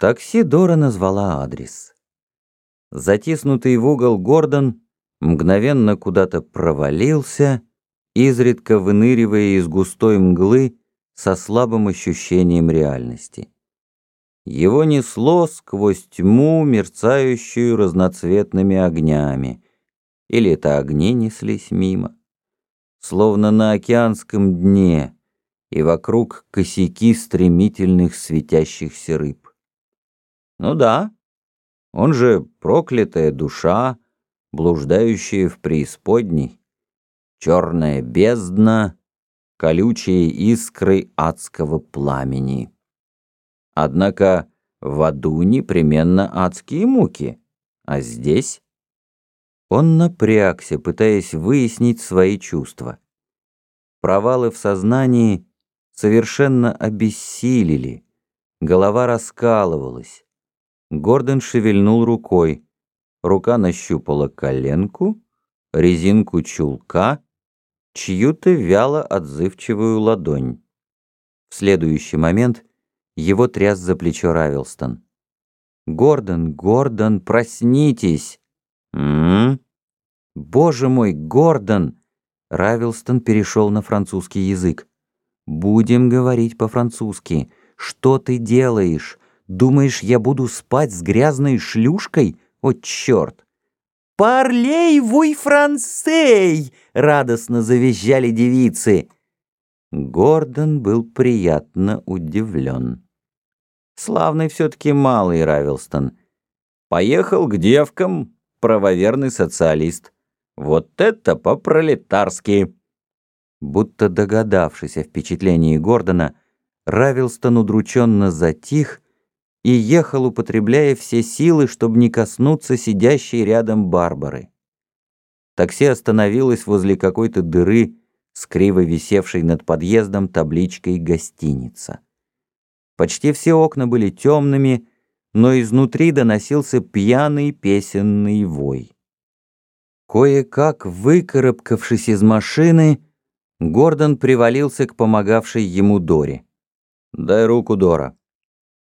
такси Дора назвала адрес. Затиснутый в угол Гордон мгновенно куда-то провалился, изредка выныривая из густой мглы со слабым ощущением реальности. Его несло сквозь тьму, мерцающую разноцветными огнями. Или это огни неслись мимо. Словно на океанском дне, и вокруг косяки стремительных светящихся рыб. Ну да, он же проклятая душа, блуждающая в преисподней, черная бездна, колючие искры адского пламени. Однако в аду непременно адские муки, а здесь... Он напрягся, пытаясь выяснить свои чувства. Провалы в сознании совершенно обессилили, голова раскалывалась. Гордон шевельнул рукой. Рука нащупала коленку, резинку чулка, чью-то вяло отзывчивую ладонь. В следующий момент его тряс за плечо Равилстон. «Гордон, Гордон, проснитесь!» «М, -м, «Боже мой, Гордон!» Равилстон перешел на французский язык. «Будем говорить по-французски. Что ты делаешь? Думаешь, я буду спать с грязной шлюшкой? О, черт!» «Парлей вуй франсей!» — радостно завизжали девицы. Гордон был приятно удивлен. Славный все-таки малый Равилстон. Поехал к девкам, правоверный социалист. Вот это по-пролетарски. Будто догадавшись о впечатлении Гордона, Равилстон удрученно затих и ехал, употребляя все силы, чтобы не коснуться сидящей рядом Барбары. Такси остановилось возле какой-то дыры, с криво висевшей над подъездом табличкой «Гостиница». Почти все окна были темными, но изнутри доносился пьяный песенный вой. Кое-как выкарабкавшись из машины, Гордон привалился к помогавшей ему Доре. «Дай руку, Дора».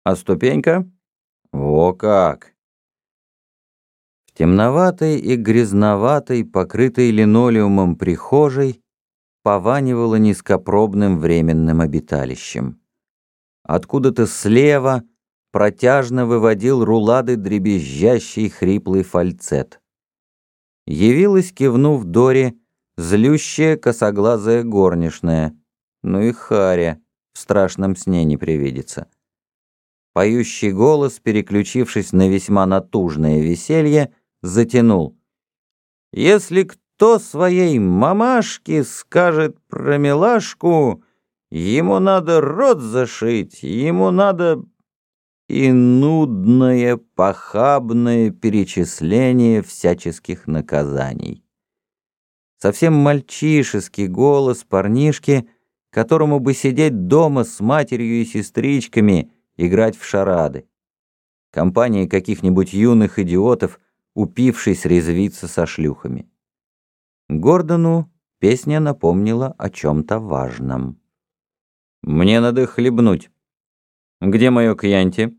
«А ступенька?» «О как!» В темноватой и грязноватой, покрытой линолеумом прихожей, пованивало низкопробным временным обиталищем. Откуда-то слева протяжно выводил рулады дребезжащий хриплый фальцет. Явилась, кивнув Доре, злющая косоглазая горничная, ну и Харя в страшном сне не привидится. Поющий голос, переключившись на весьма натужное веселье, затянул. «Если кто своей мамашке скажет про милашку, ему надо рот зашить, ему надо...» И нудное, похабное перечисление всяческих наказаний совсем мальчишеский голос парнишки, которому бы сидеть дома с матерью и сестричками, играть в шарады. Компания каких-нибудь юных идиотов, упившись резвиться со шлюхами. Гордону песня напомнила о чем-то важном. «Мне надо хлебнуть. Где мое кьянти?»